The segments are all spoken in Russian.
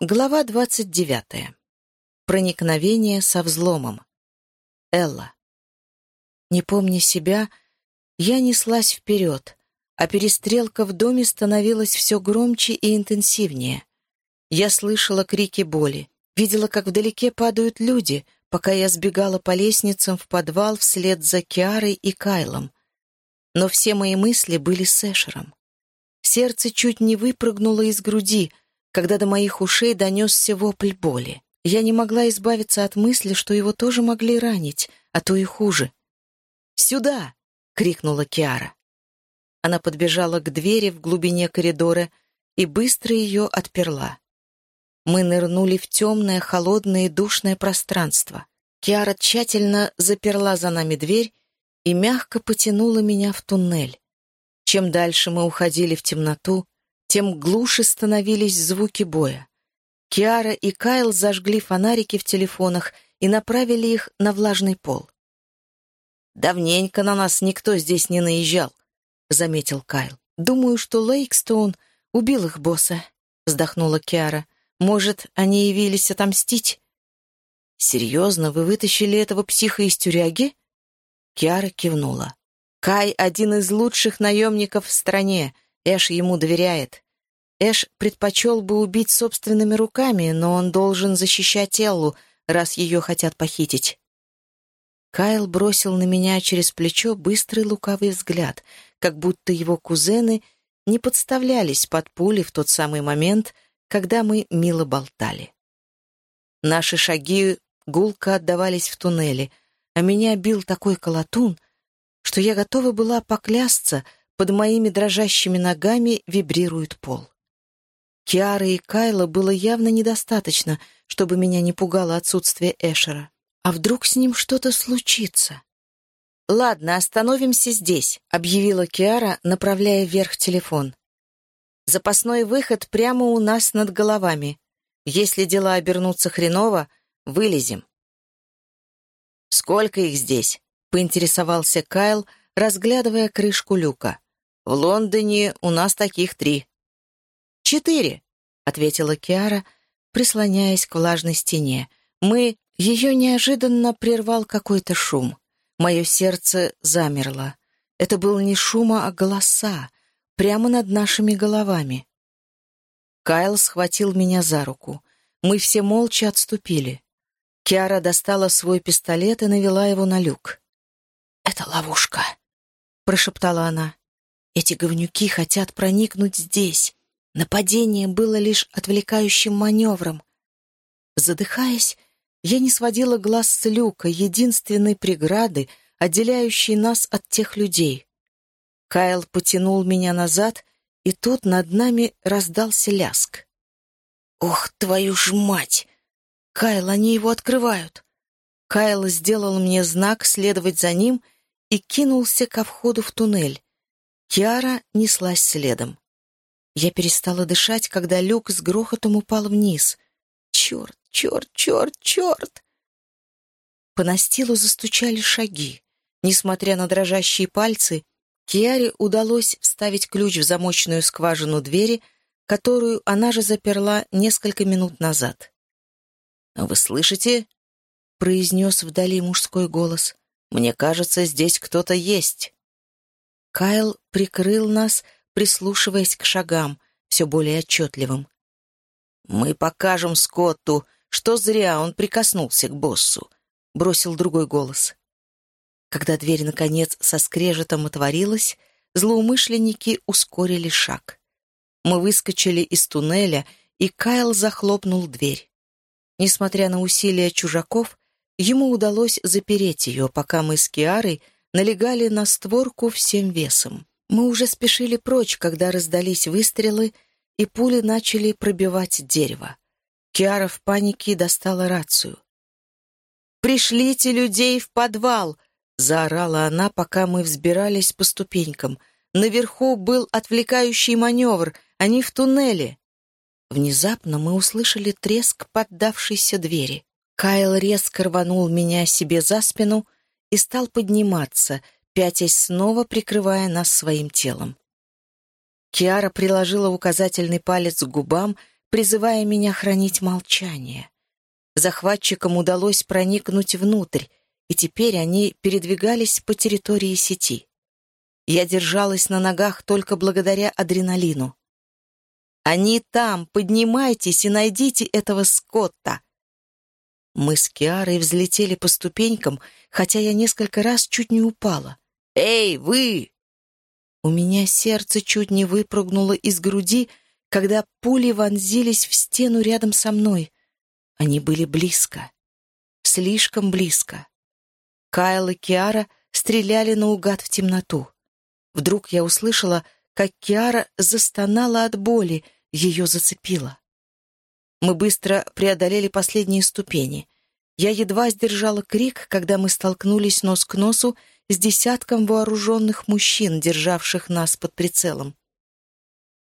Глава двадцать девятая. Проникновение со взломом. Элла. Не помня себя, я неслась вперед, а перестрелка в доме становилась все громче и интенсивнее. Я слышала крики боли, видела, как вдалеке падают люди, пока я сбегала по лестницам в подвал вслед за Киарой и Кайлом. Но все мои мысли были с Эшером. Сердце чуть не выпрыгнуло из груди — когда до моих ушей донесся вопль боли. Я не могла избавиться от мысли, что его тоже могли ранить, а то и хуже. «Сюда!» — крикнула Киара. Она подбежала к двери в глубине коридора и быстро ее отперла. Мы нырнули в темное, холодное и душное пространство. Киара тщательно заперла за нами дверь и мягко потянула меня в туннель. Чем дальше мы уходили в темноту, тем глуше становились звуки боя. Киара и Кайл зажгли фонарики в телефонах и направили их на влажный пол. «Давненько на нас никто здесь не наезжал», — заметил Кайл. «Думаю, что Лейкстоун убил их босса», — вздохнула Киара. «Может, они явились отомстить?» «Серьезно, вы вытащили этого психа из тюряги?» Киара кивнула. «Кай — один из лучших наемников в стране. Эш ему доверяет. Эш предпочел бы убить собственными руками, но он должен защищать Эллу, раз ее хотят похитить. Кайл бросил на меня через плечо быстрый лукавый взгляд, как будто его кузены не подставлялись под пули в тот самый момент, когда мы мило болтали. Наши шаги гулко отдавались в туннеле, а меня бил такой колотун, что я готова была поклясться, под моими дрожащими ногами вибрирует пол. Киары и Кайла было явно недостаточно, чтобы меня не пугало отсутствие Эшера. А вдруг с ним что-то случится? «Ладно, остановимся здесь», — объявила Киара, направляя вверх телефон. «Запасной выход прямо у нас над головами. Если дела обернутся хреново, вылезем». «Сколько их здесь?» — поинтересовался Кайл, разглядывая крышку люка. В Лондоне у нас таких три». «Четыре», — ответила Киара, прислоняясь к влажной стене. «Мы...» Ее неожиданно прервал какой-то шум. Мое сердце замерло. Это был не шум, а голоса, прямо над нашими головами. Кайл схватил меня за руку. Мы все молча отступили. Киара достала свой пистолет и навела его на люк. «Это ловушка», — прошептала она. Эти говнюки хотят проникнуть здесь. Нападение было лишь отвлекающим маневром. Задыхаясь, я не сводила глаз с люка, единственной преграды, отделяющей нас от тех людей. Кайл потянул меня назад, и тут над нами раздался ляск. «Ох, твою ж мать! Кайл, они его открывают!» Кайл сделал мне знак следовать за ним и кинулся ко входу в туннель. Киара неслась следом. Я перестала дышать, когда люк с грохотом упал вниз. Черт, черт, черт, черт! По настилу застучали шаги. Несмотря на дрожащие пальцы, Киаре удалось вставить ключ в замочную скважину двери, которую она же заперла несколько минут назад. «Вы слышите?» — произнес вдали мужской голос. «Мне кажется, здесь кто-то есть». Кайл прикрыл нас, прислушиваясь к шагам, все более отчетливым. «Мы покажем Скотту, что зря он прикоснулся к боссу», — бросил другой голос. Когда дверь, наконец, со скрежетом отворилась, злоумышленники ускорили шаг. Мы выскочили из туннеля, и Кайл захлопнул дверь. Несмотря на усилия чужаков, ему удалось запереть ее, пока мы с Киарой — налегали на створку всем весом. Мы уже спешили прочь, когда раздались выстрелы, и пули начали пробивать дерево. Киара в панике достала рацию. «Пришлите людей в подвал!» — заорала она, пока мы взбирались по ступенькам. «Наверху был отвлекающий маневр, они в туннеле!» Внезапно мы услышали треск поддавшейся двери. Кайл резко рванул меня себе за спину — и стал подниматься, пятясь снова прикрывая нас своим телом. Киара приложила указательный палец к губам, призывая меня хранить молчание. Захватчикам удалось проникнуть внутрь, и теперь они передвигались по территории сети. Я держалась на ногах только благодаря адреналину. «Они там! Поднимайтесь и найдите этого Скотта!» Мы с Киарой взлетели по ступенькам, хотя я несколько раз чуть не упала. «Эй, вы!» У меня сердце чуть не выпрыгнуло из груди, когда пули вонзились в стену рядом со мной. Они были близко. Слишком близко. Кайл и Киара стреляли наугад в темноту. Вдруг я услышала, как Киара застонала от боли, ее зацепило. Мы быстро преодолели последние ступени. Я едва сдержала крик, когда мы столкнулись нос к носу с десятком вооруженных мужчин, державших нас под прицелом.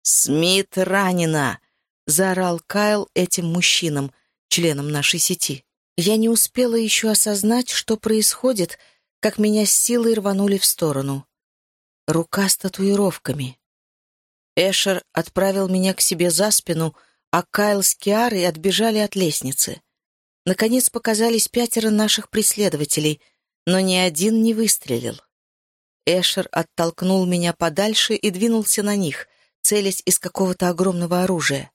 «Смит ранена!» — заорал Кайл этим мужчинам, членам нашей сети. Я не успела еще осознать, что происходит, как меня с силой рванули в сторону. Рука с татуировками. Эшер отправил меня к себе за спину, а Кайл с Киарой отбежали от лестницы. Наконец показались пятеро наших преследователей, но ни один не выстрелил. Эшер оттолкнул меня подальше и двинулся на них, целясь из какого-то огромного оружия.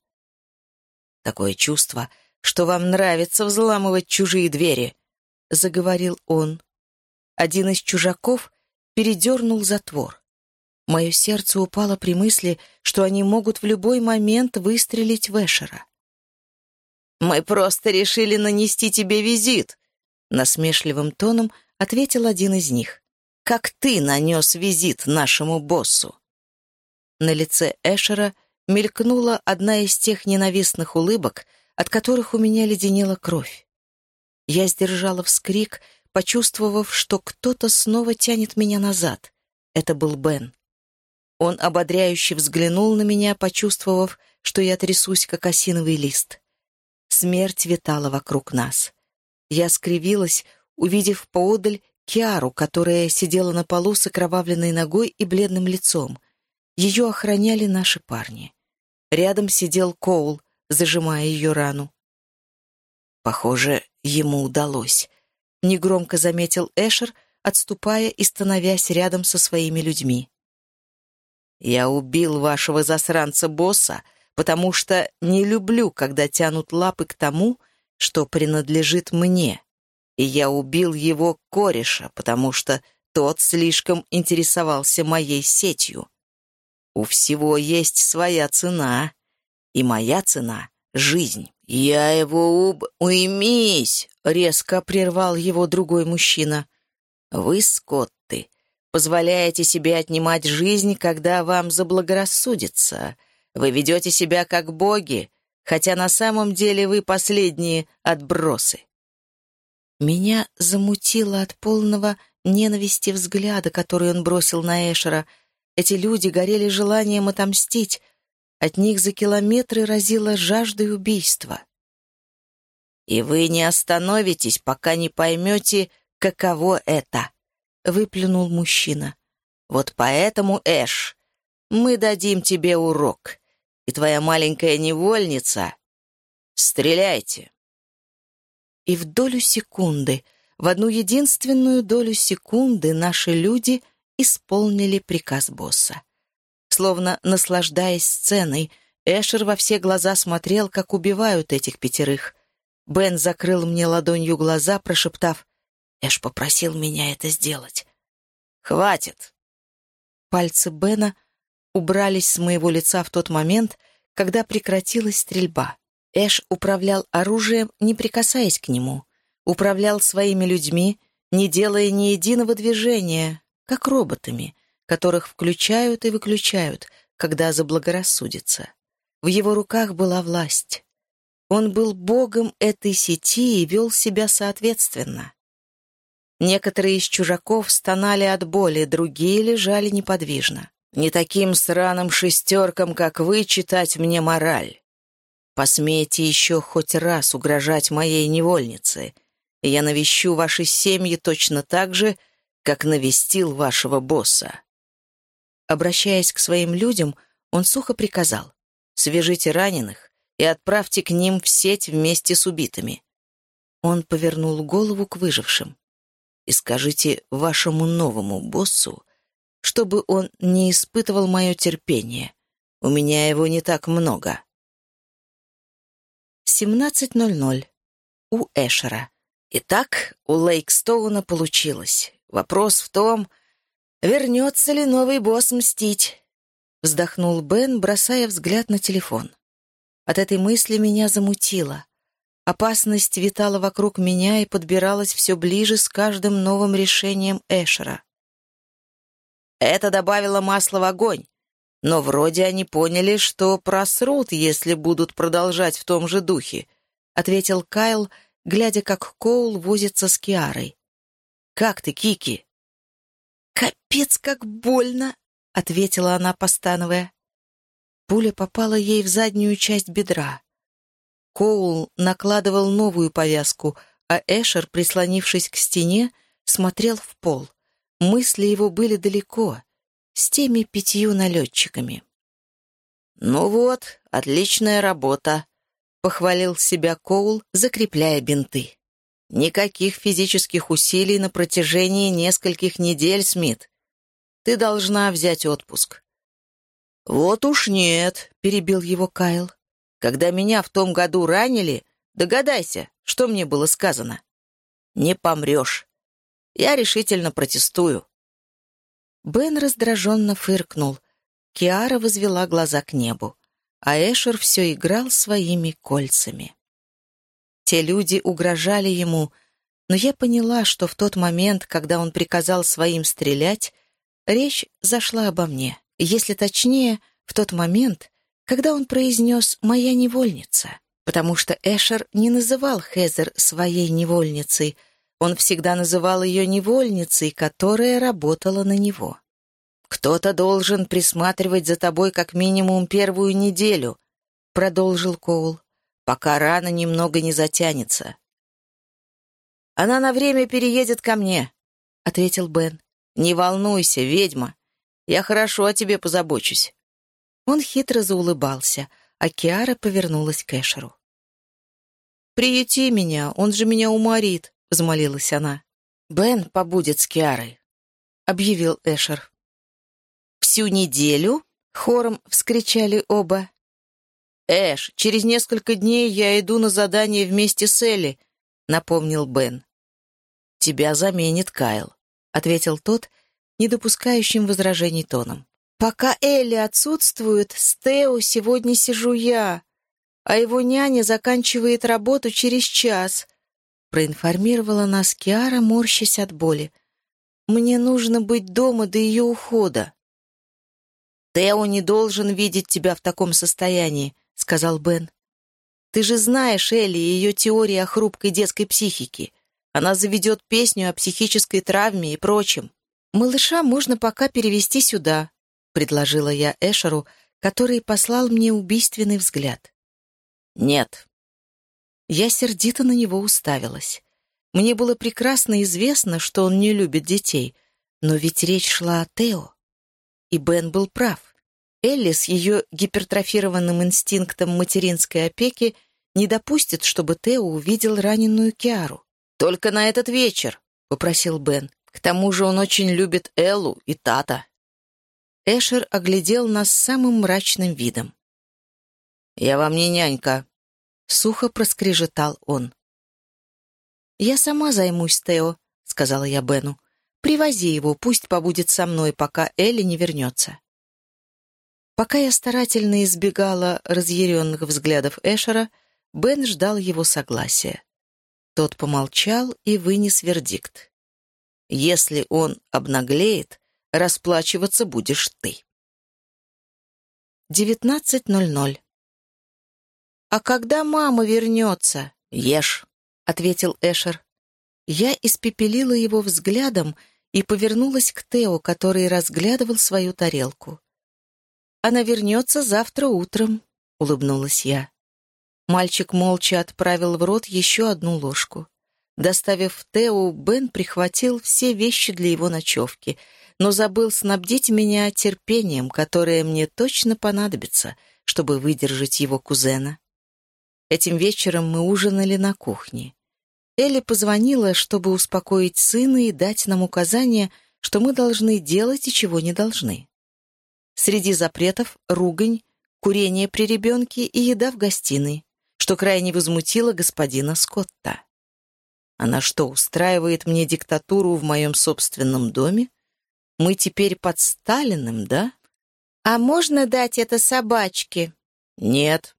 «Такое чувство, что вам нравится взламывать чужие двери», — заговорил он. Один из чужаков передернул затвор. Мое сердце упало при мысли, что они могут в любой момент выстрелить в Эшера. «Мы просто решили нанести тебе визит», — насмешливым тоном ответил один из них. «Как ты нанес визит нашему боссу?» На лице Эшера мелькнула одна из тех ненавистных улыбок, от которых у меня леденела кровь. Я сдержала вскрик, почувствовав, что кто-то снова тянет меня назад. Это был Бен. Он ободряюще взглянул на меня, почувствовав, что я трясусь, как осиновый лист. Смерть витала вокруг нас. Я скривилась, увидев поодаль Киару, которая сидела на полу с окровавленной ногой и бледным лицом. Ее охраняли наши парни. Рядом сидел Коул, зажимая ее рану. Похоже, ему удалось. Негромко заметил Эшер, отступая и становясь рядом со своими людьми. «Я убил вашего засранца-босса», потому что не люблю, когда тянут лапы к тому, что принадлежит мне. И я убил его кореша, потому что тот слишком интересовался моей сетью. У всего есть своя цена, и моя цена — жизнь. «Я его уб... Уймись!» — резко прервал его другой мужчина. «Вы, Скотты, позволяете себе отнимать жизнь, когда вам заблагорассудится. Вы ведете себя как боги, хотя на самом деле вы последние отбросы. Меня замутило от полного ненависти взгляда, который он бросил на Эшера. Эти люди горели желанием отомстить. От них за километры разило жаждой убийства. «И вы не остановитесь, пока не поймете, каково это», — выплюнул мужчина. «Вот поэтому, Эш, мы дадим тебе урок и твоя маленькая невольница. Стреляйте!» И в долю секунды, в одну единственную долю секунды наши люди исполнили приказ босса. Словно наслаждаясь сценой, Эшер во все глаза смотрел, как убивают этих пятерых. Бен закрыл мне ладонью глаза, прошептав, «Эш попросил меня это сделать». «Хватит!» Пальцы Бена — убрались с моего лица в тот момент, когда прекратилась стрельба. Эш управлял оружием, не прикасаясь к нему, управлял своими людьми, не делая ни единого движения, как роботами, которых включают и выключают, когда заблагорассудится. В его руках была власть. Он был богом этой сети и вел себя соответственно. Некоторые из чужаков стонали от боли, другие лежали неподвижно. Не таким сраным шестеркам, как вы, читать мне мораль. Посмейте еще хоть раз угрожать моей невольнице, я навещу ваши семьи точно так же, как навестил вашего босса». Обращаясь к своим людям, он сухо приказал «Свяжите раненых и отправьте к ним в сеть вместе с убитыми». Он повернул голову к выжившим. «И скажите вашему новому боссу, чтобы он не испытывал мое терпение. У меня его не так много». 17.00. У Эшера. Итак, у Лейкстоуна получилось. Вопрос в том, вернется ли новый босс мстить. Вздохнул Бен, бросая взгляд на телефон. От этой мысли меня замутило. Опасность витала вокруг меня и подбиралась все ближе с каждым новым решением Эшера. Это добавило масла в огонь. Но вроде они поняли, что просрут, если будут продолжать в том же духе, ответил Кайл, глядя, как Коул возится с Киарой. «Как ты, Кики?» «Капец, как больно!» — ответила она, постановая. Пуля попала ей в заднюю часть бедра. Коул накладывал новую повязку, а Эшер, прислонившись к стене, смотрел в пол. Мысли его были далеко, с теми пятью налетчиками. «Ну вот, отличная работа», — похвалил себя Коул, закрепляя бинты. «Никаких физических усилий на протяжении нескольких недель, Смит. Ты должна взять отпуск». «Вот уж нет», — перебил его Кайл. «Когда меня в том году ранили, догадайся, что мне было сказано. Не помрешь. Я решительно протестую». Бен раздраженно фыркнул. Киара возвела глаза к небу, а Эшер все играл своими кольцами. Те люди угрожали ему, но я поняла, что в тот момент, когда он приказал своим стрелять, речь зашла обо мне. Если точнее, в тот момент, когда он произнес «моя невольница», потому что Эшер не называл Хезер своей невольницей — он всегда называл ее невольницей, которая работала на него. «Кто-то должен присматривать за тобой как минимум первую неделю», — продолжил Коул, «пока рана немного не затянется». «Она на время переедет ко мне», — ответил Бен. «Не волнуйся, ведьма. Я хорошо о тебе позабочусь». Он хитро заулыбался, а Киара повернулась к Эшеру. «Приюти меня, он же меня уморит», — взмолилась она. «Бен побудет с Киарой», — объявил Эшер. «Всю неделю?» — хором вскричали оба. «Эш, через несколько дней я иду на задание вместе с Элли», — напомнил Бен. «Тебя заменит Кайл», — ответил тот, не допускающим возражений тоном. «Пока Элли отсутствует, с Тео сегодня сижу я, а его няня заканчивает работу через час», проинформировала нас Киара, морщась от боли. «Мне нужно быть дома до ее ухода». «Тео не должен видеть тебя в таком состоянии», — сказал Бен. «Ты же знаешь Элли и ее теории о хрупкой детской психике. Она заведет песню о психической травме и прочем. Малыша можно пока перевести сюда», — предложила я Эшеру, который послал мне убийственный взгляд. «Нет», я сердито на него уставилась. Мне было прекрасно известно, что он не любит детей, но ведь речь шла о Тео. И Бен был прав. Элли с ее гипертрофированным инстинктом материнской опеки не допустит, чтобы Тео увидел раненую Киару. «Только на этот вечер», — попросил Бен. «К тому же он очень любит Эллу и Тата». Эшер оглядел нас самым мрачным видом. «Я вам не нянька», Сухо проскрежетал он. «Я сама займусь, Тео», — сказала я Бену. «Привози его, пусть побудет со мной, пока Элли не вернется». Пока я старательно избегала разъяренных взглядов Эшера, Бен ждал его согласия. Тот помолчал и вынес вердикт. «Если он обнаглеет, расплачиваться будешь ты». 19.00 «А когда мама вернется?» «Ешь», — ответил Эшер. Я испепелила его взглядом и повернулась к Тео, который разглядывал свою тарелку. «Она вернется завтра утром», — улыбнулась я. Мальчик молча отправил в рот еще одну ложку. Доставив Тео, Бен прихватил все вещи для его ночевки, но забыл снабдить меня терпением, которое мне точно понадобится, чтобы выдержать его кузена. Этим вечером мы ужинали на кухне. Элли позвонила, чтобы успокоить сына и дать нам указания, что мы должны делать и чего не должны. Среди запретов — ругань, курение при ребенке и еда в гостиной, что крайне возмутило господина Скотта. Она что, устраивает мне диктатуру в моем собственном доме? Мы теперь под Сталиным, да? «А можно дать это собачке?» «Нет», —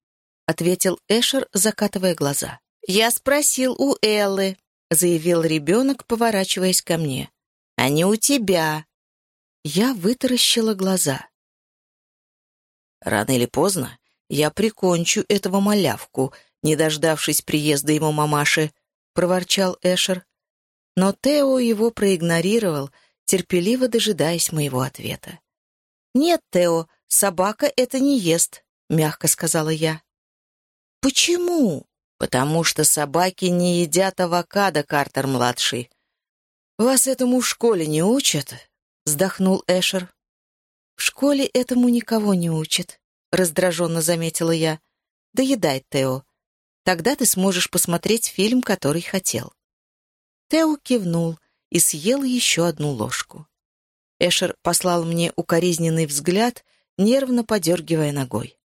ответил Эшер, закатывая глаза. «Я спросил у Эллы», — заявил ребенок, поворачиваясь ко мне. «А не у тебя». Я вытаращила глаза. Рано или поздно я прикончу этого малявку, не дождавшись приезда его мамаши, — проворчал Эшер. Но Тео его проигнорировал, терпеливо дожидаясь моего ответа. «Нет, Тео, собака это не ест», — мягко сказала я. «Почему?» «Потому что собаки не едят авокадо, Картер-младший». «Вас этому в школе не учат?» — вздохнул Эшер. «В школе этому никого не учат», — раздраженно заметила я. «Доедай, Тео. Тогда ты сможешь посмотреть фильм, который хотел». Тео кивнул и съел еще одну ложку. Эшер послал мне укоризненный взгляд, нервно подергивая ногой.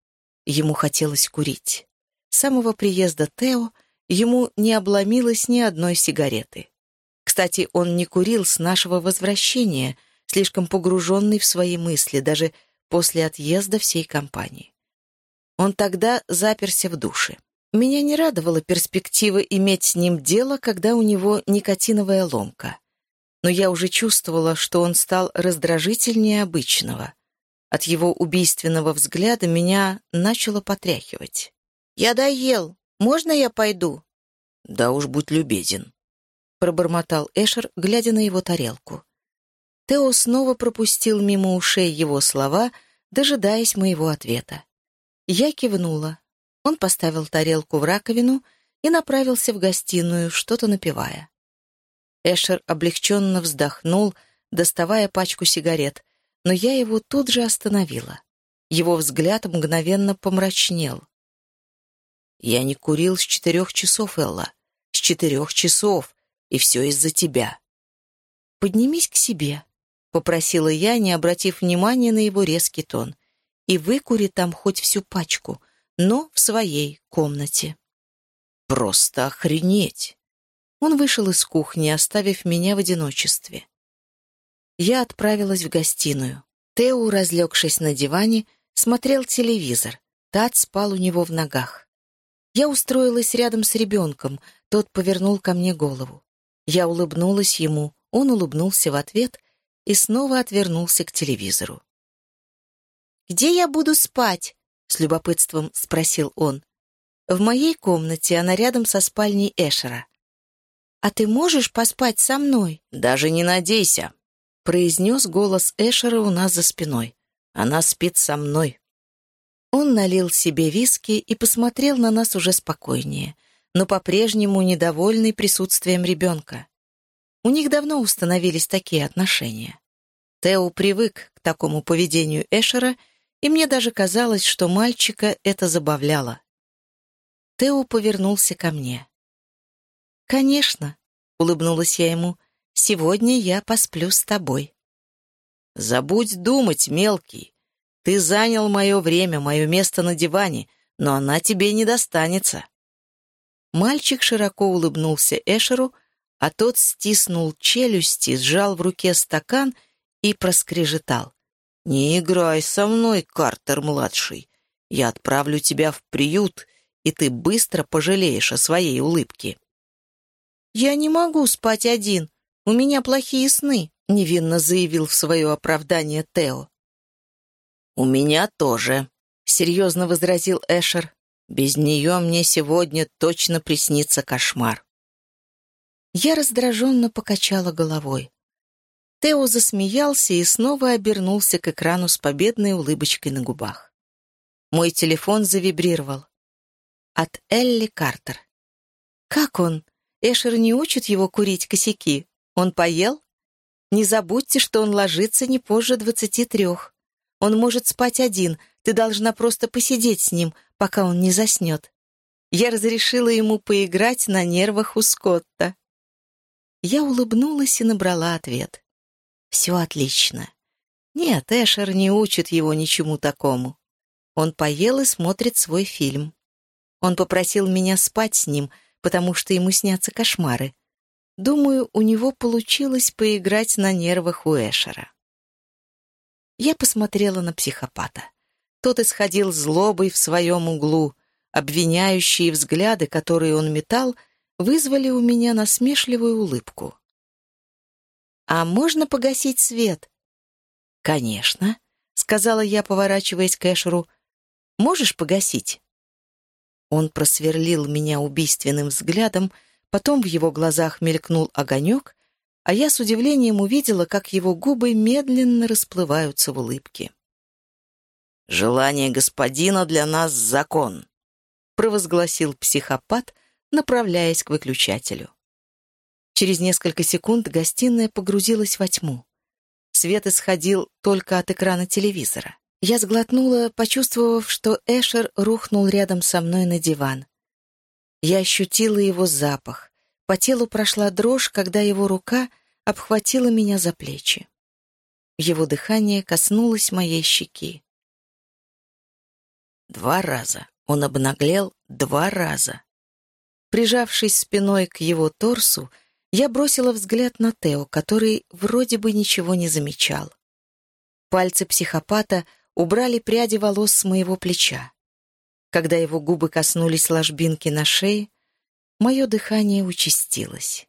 Ему хотелось курить. Самого приезда Тео ему не обломилось ни одной сигареты. Кстати, он не курил с нашего возвращения, слишком погруженный в свои мысли, даже после отъезда всей компании. Он тогда заперся в душе. Меня не радовала перспектива иметь с ним дело, когда у него никотиновая ломка. Но я уже чувствовала, что он стал раздражительнее обычного. От его убийственного взгляда меня начало потряхивать. «Я доел. Можно я пойду?» «Да уж будь любезен», — пробормотал Эшер, глядя на его тарелку. Тео снова пропустил мимо ушей его слова, дожидаясь моего ответа. Я кивнула. Он поставил тарелку в раковину и направился в гостиную, что-то напивая. Эшер облегченно вздохнул, доставая пачку сигарет, но я его тут же остановила. Его взгляд мгновенно помрачнел. Я не курил с четырех часов, Элла. С четырех часов. И все из-за тебя. Поднимись к себе, — попросила я, не обратив внимания на его резкий тон. И выкури там хоть всю пачку, но в своей комнате. Просто охренеть! Он вышел из кухни, оставив меня в одиночестве. Я отправилась в гостиную. Тео, разлегшись на диване, смотрел телевизор. Тат спал у него в ногах. Я устроилась рядом с ребенком, тот повернул ко мне голову. Я улыбнулась ему, он улыбнулся в ответ и снова отвернулся к телевизору. «Где я буду спать?» — с любопытством спросил он. «В моей комнате, она рядом со спальней Эшера». «А ты можешь поспать со мной?» «Даже не надейся», — произнес голос Эшера у нас за спиной. «Она спит со мной». Он налил себе виски и посмотрел на нас уже спокойнее, но по-прежнему недовольный присутствием ребенка. У них давно установились такие отношения. Тео привык к такому поведению Эшера, и мне даже казалось, что мальчика это забавляло. Тео повернулся ко мне. «Конечно», — улыбнулась я ему, — «сегодня я посплю с тобой». «Забудь думать, мелкий», ты занял мое время, мое место на диване, но она тебе не достанется». Мальчик широко улыбнулся Эшеру, а тот стиснул челюсти, сжал в руке стакан и проскрежетал. «Не играй со мной, Картер-младший. Я отправлю тебя в приют, и ты быстро пожалеешь о своей улыбке». «Я не могу спать один. У меня плохие сны», — невинно заявил в свое оправдание Тео. «У меня тоже», — серьезно возразил Эшер. «Без нее мне сегодня точно приснится кошмар». Я раздраженно покачала головой. Тео засмеялся и снова обернулся к экрану с победной улыбочкой на губах. Мой телефон завибрировал. От Элли Картер. «Как он? Эшер не учит его курить косяки. Он поел? Не забудьте, что он ложится не позже двадцати трех. Он может спать один, ты должна просто посидеть с ним, пока он не заснет». Я разрешила ему поиграть на нервах у Скотта. Я улыбнулась и набрала ответ. Все отлично. Нет, Эшер не учит его ничему такому. Он поел и смотрит свой фильм. Он попросил меня спать с ним, потому что ему снятся кошмары. Думаю, у него получилось поиграть на нервах у Эшера. Я посмотрела на психопата. Тот исходил злобой в своем углу. Обвиняющие взгляды, которые он метал, вызвали у меня насмешливую улыбку. «А можно погасить свет?» «Конечно», — сказала я, поворачиваясь к Эшеру. «Можешь погасить?» Он просверлил меня убийственным взглядом, потом в его глазах мелькнул огонек, а я с удивлением увидела, как его губы медленно расплываются в улыбке. «Желание господина для нас — закон», — провозгласил психопат, направляясь к выключателю. Через несколько секунд гостиная погрузилась во тьму. Свет исходил только от экрана телевизора. Я сглотнула, почувствовав, что Эшер рухнул рядом со мной на диван. Я ощутила его запах. По телу прошла дрожь, когда его рука обхватила меня за плечи. Его дыхание коснулось моей щеки. Два раза. Он обнаглел два раза. Прижавшись спиной к его торсу, я бросила взгляд на Тео, который вроде бы ничего не замечал. Пальцы психопата убрали пряди волос с моего плеча. Когда его губы коснулись ложбинки на шее, мое дыхание участилось.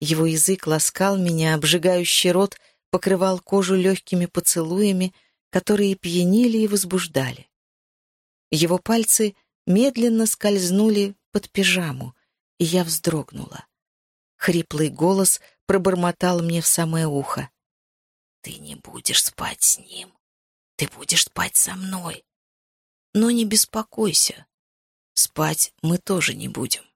Его язык ласкал меня, обжигающий рот покрывал кожу легкими поцелуями, которые пьянили и возбуждали. Его пальцы медленно скользнули под пижаму, и я вздрогнула. Хриплый голос пробормотал мне в самое ухо. «Ты не будешь спать с ним. Ты будешь спать со мной. Но не беспокойся. Спать мы тоже не будем».